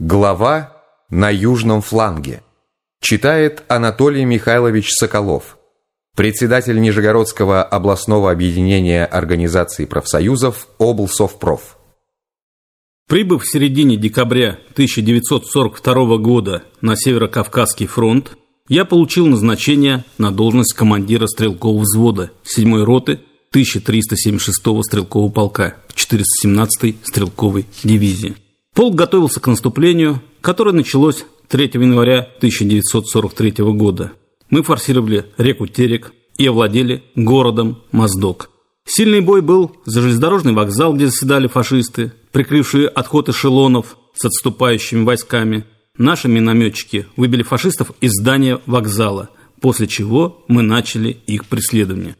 Глава «На южном фланге». Читает Анатолий Михайлович Соколов, председатель Нижегородского областного объединения организаций профсоюзов облсовпроф. Прибыв в середине декабря 1942 года на Северо-Кавказский фронт, я получил назначение на должность командира стрелкового взвода 7-й роты 1376-го стрелкового полка 417-й стрелковой дивизии. Полк готовился к наступлению, которое началось 3 января 1943 года. Мы форсировали реку Терек и овладели городом Моздок. Сильный бой был за железнодорожный вокзал, где заседали фашисты, прикрывшие отход эшелонов с отступающими войсками. Наши минометчики выбили фашистов из здания вокзала, после чего мы начали их преследование.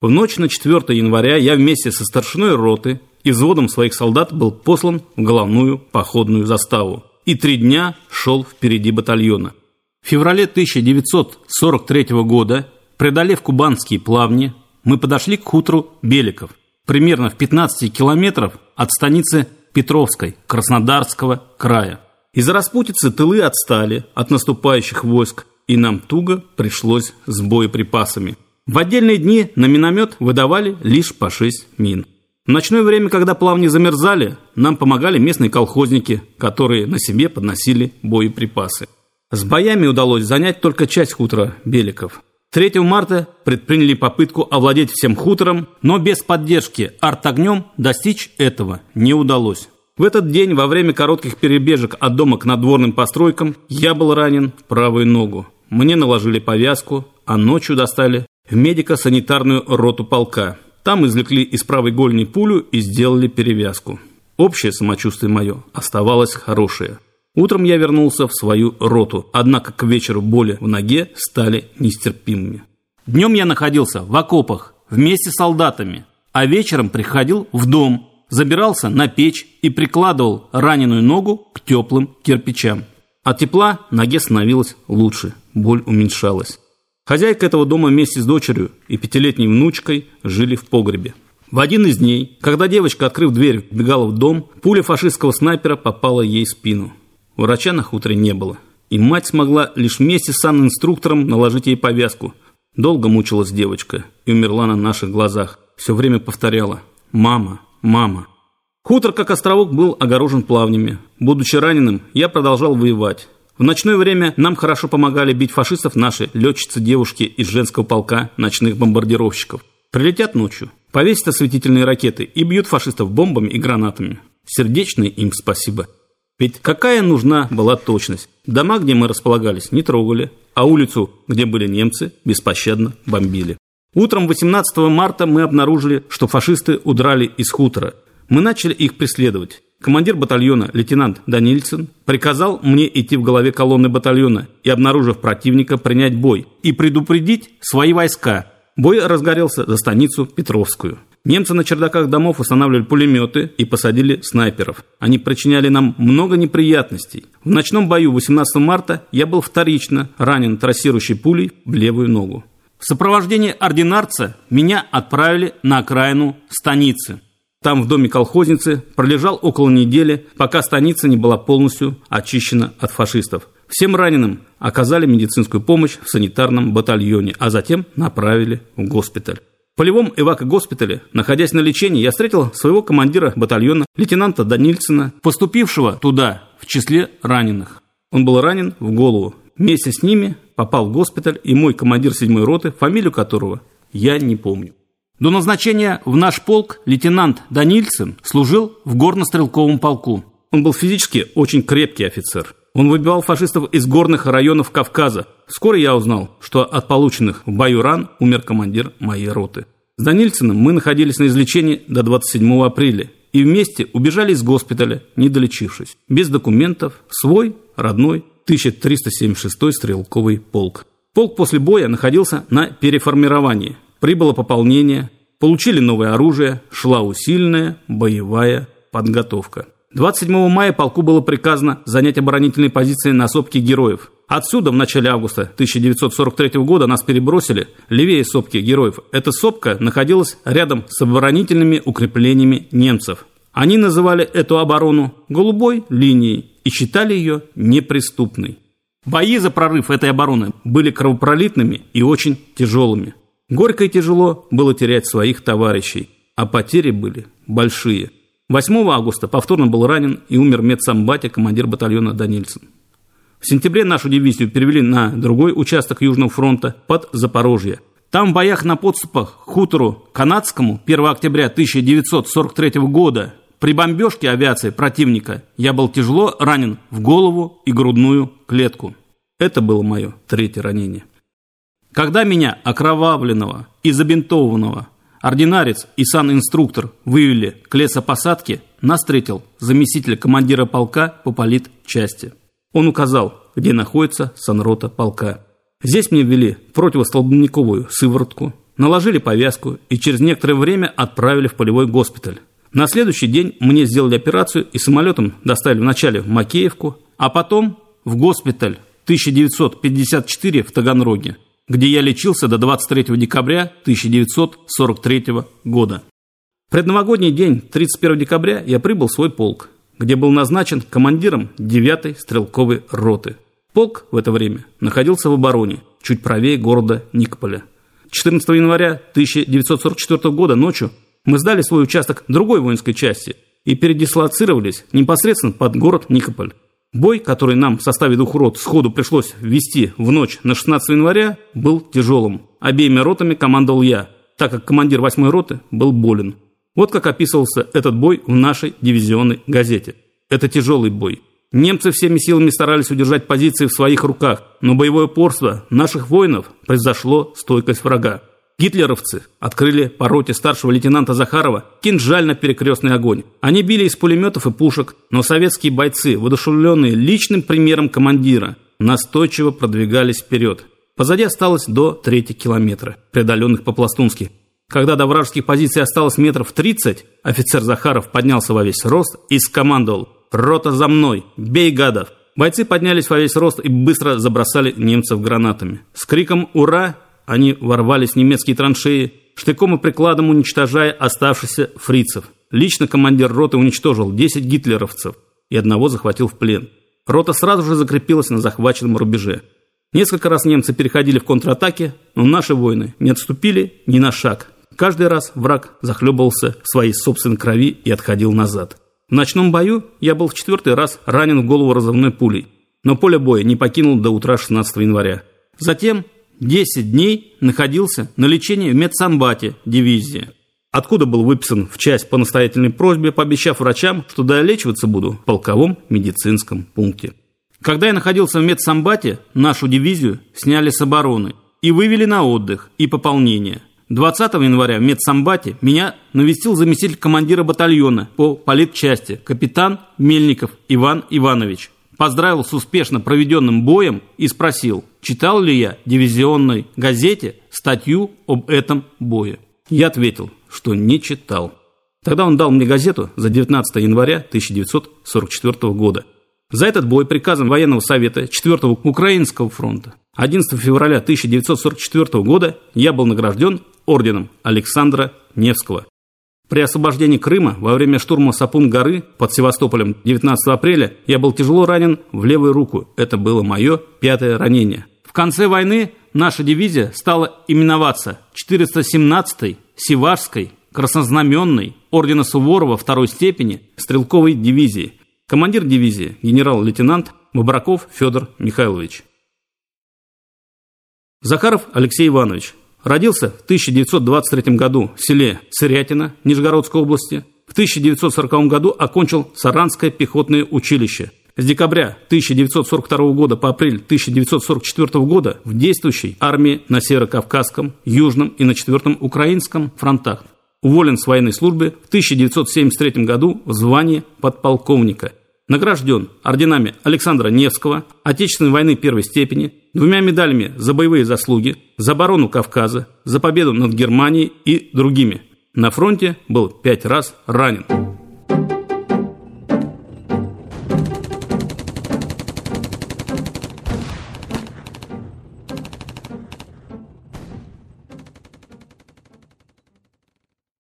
В ночь на 4 января я вместе со старшиной роты и взводом своих солдат был послан в головную походную заставу и три дня шел впереди батальона. В феврале 1943 года, преодолев кубанские плавни, мы подошли к хутору Беликов, примерно в 15 километров от станицы Петровской Краснодарского края. Из-за распутицы тылы отстали от наступающих войск, и нам туго пришлось с боеприпасами – в отдельные дни на миномет выдавали лишь по 6 мин. В ночное время, когда плавни замерзали, нам помогали местные колхозники, которые на себе подносили боеприпасы. С боями удалось занять только часть хутора Беликов. 3 марта предприняли попытку овладеть всем хутором, но без поддержки артогнем достичь этого не удалось. В этот день, во время коротких перебежек от дома к надворным постройкам, я был ранен в правую ногу. Мне наложили повязку, а ночью достали в медико-санитарную роту полка. Там извлекли из правой голени пулю и сделали перевязку. Общее самочувствие мое оставалось хорошее. Утром я вернулся в свою роту, однако к вечеру боли в ноге стали нестерпимыми. Днем я находился в окопах вместе с солдатами, а вечером приходил в дом, забирался на печь и прикладывал раненую ногу к теплым кирпичам. От тепла ноге становилось лучше, боль уменьшалась. Хозяйка этого дома вместе с дочерью и пятилетней внучкой жили в погребе. В один из дней, когда девочка, открыв дверь, бегала в дом, пуля фашистского снайпера попала ей в спину. Врача на хуторе не было. И мать смогла лишь вместе с санинструктором наложить ей повязку. Долго мучилась девочка и умерла на наших глазах. Все время повторяла «Мама, мама». Хутор, как островок, был огорожен плавнями. Будучи раненым, я продолжал воевать. В ночное время нам хорошо помогали бить фашистов наши летчицы-девушки из женского полка ночных бомбардировщиков. Прилетят ночью, повесят осветительные ракеты и бьют фашистов бомбами и гранатами. Сердечное им спасибо. Ведь какая нужна была точность? Дома, где мы располагались, не трогали, а улицу, где были немцы, беспощадно бомбили. Утром 18 марта мы обнаружили, что фашисты удрали из хутора. Мы начали их преследовать. Командир батальона, лейтенант Данильсон, приказал мне идти в голове колонны батальона и, обнаружив противника, принять бой и предупредить свои войска. Бой разгорелся за станицу Петровскую. Немцы на чердаках домов устанавливали пулеметы и посадили снайперов. Они причиняли нам много неприятностей. В ночном бою 18 марта я был вторично ранен трассирующей пулей в левую ногу. В сопровождении ординарца меня отправили на окраину станицы. Там, в доме колхозницы, пролежал около недели, пока станица не была полностью очищена от фашистов. Всем раненым оказали медицинскую помощь в санитарном батальоне, а затем направили в госпиталь. В полевом эвакогоспитале, находясь на лечении, я встретил своего командира батальона, лейтенанта Данильсона, поступившего туда в числе раненых. Он был ранен в голову. Вместе с ними попал в госпиталь и мой командир седьмой роты, фамилию которого я не помню. До назначения в наш полк лейтенант Данильцин служил в горнострелковом полку. Он был физически очень крепкий офицер. Он выбивал фашистов из горных районов Кавказа. Вскоре я узнал, что от полученных в бою ран умер командир моей роты. С Данильциным мы находились на излечении до 27 апреля и вместе убежали из госпиталя, не долечившись. Без документов, свой, родной, 1376 стрелковый полк. Полк после боя находился на переформировании. Прибыло пополнение, получили новое оружие, шла усиленная боевая подготовка. 27 мая полку было приказано занять оборонительные позиции на сопке героев. Отсюда в начале августа 1943 года нас перебросили левее сопки героев. Эта сопка находилась рядом с оборонительными укреплениями немцев. Они называли эту оборону «голубой линией» и считали ее неприступной. Бои за прорыв этой обороны были кровопролитными и очень тяжелыми. Горько и тяжело было терять своих товарищей, а потери были большие. 8 августа повторно был ранен и умер медсамбате командир батальона Данильсон. В сентябре нашу дивизию перевели на другой участок Южного фронта под Запорожье. Там в боях на подступах к хутору Канадскому 1 октября 1943 года при бомбежке авиации противника я был тяжело ранен в голову и грудную клетку. Это было мое третье ранение. Когда меня, окровавленного и забинтованного, ординарец и сан-инструктор вывели к лесопосадке, нас встретил заместитель командира полка по политчасти. Он указал, где находится санрота полка. Здесь мне ввели противостолбниковую сыворотку, наложили повязку и через некоторое время отправили в полевой госпиталь. На следующий день мне сделали операцию и самолетом доставили вначале в Макеевку, а потом в госпиталь 1954 в Таганроге, где я лечился до 23 декабря 1943 года. Предновогодний день, 31 декабря, я прибыл в свой полк где был назначен командиром 9-й стрелковой роты. Полк в это время находился в обороне, чуть правее города Никополя. 14 января 1944 года ночью мы сдали свой участок другой воинской части и передислоцировались непосредственно под город Никополь. Бой, который нам в составе двух рот сходу пришлось ввести в ночь на 16 января, был тяжелым. Обеими ротами командовал я, так как командир 8 роты был болен. Вот как описывался этот бой в нашей дивизионной газете. Это тяжелый бой. Немцы всеми силами старались удержать позиции в своих руках, но боевое упорство наших воинов произошло стойкость врага. Гитлеровцы открыли по роте старшего лейтенанта Захарова кинжально-перекрестный огонь. Они били из пулеметов и пушек, но советские бойцы, воодушевленные личным примером командира, настойчиво продвигались вперед. Позади осталось до третьего километра, преодоленных по-пластунски. Когда до вражеских позиций осталось метров 30, офицер Захаров поднялся во весь рост и скомандовал «Рота за мной! Бей гадов!» Бойцы поднялись во весь рост и быстро забросали немцев гранатами. С криком «Ура!» Они ворвались в немецкие траншеи, штыком и прикладом уничтожая оставшихся фрицев. Лично командир роты уничтожил 10 гитлеровцев и одного захватил в плен. Рота сразу же закрепилась на захваченном рубеже. Несколько раз немцы переходили в контратаки, но наши воины не отступили ни на шаг, Каждый раз враг захлебывался в своей собственной крови и отходил назад. В ночном бою я был в четвертый раз ранен в голову разрывной пулей, но поле боя не покинул до утра 16 января. Затем 10 дней находился на лечении в медсанбате дивизии, откуда был выписан в часть по настоятельной просьбе, пообещав врачам, что долечиваться буду в полковом медицинском пункте. Когда я находился в медсамбате, нашу дивизию сняли с обороны и вывели на отдых и пополнение – 20 января в медсамбате меня навестил заместитель командира батальона по политчасти, капитан Мельников Иван Иванович. Поздравил с успешно проведенным боем и спросил, читал ли я в дивизионной газете статью об этом бое. Я ответил, что не читал. Тогда он дал мне газету за 19 января 1944 года. За этот бой приказом военного совета 4-го Украинского фронта 11 февраля 1944 года я был награжден орденом Александра Невского. При освобождении Крыма во время штурма Сапун-горы под Севастополем 19 апреля я был тяжело ранен в левую руку. Это было мое пятое ранение. Конце войны наша дивизия стала именоваться 417-й Севашской краснознаменной ордена Суворова второй степени стрелковой дивизии. Командир дивизии генерал-лейтенант Бабраков Федор Михайлович. Захаров Алексей Иванович, Родился в 1923 году в селе Сырятино Нижегородской области. В 1940 году окончил Саранское пехотное училище. С декабря 1942 года по апрель 1944 года в действующей армии на Северо-Кавказском, Южном и на Четвертом Украинском фронтах. Уволен с военной службы в 1973 году в звании подполковника – Награжден орденами Александра Невского, Отечественной войны первой степени, двумя медалями за боевые заслуги, за оборону Кавказа, за победу над Германией и другими. На фронте был пять раз ранен.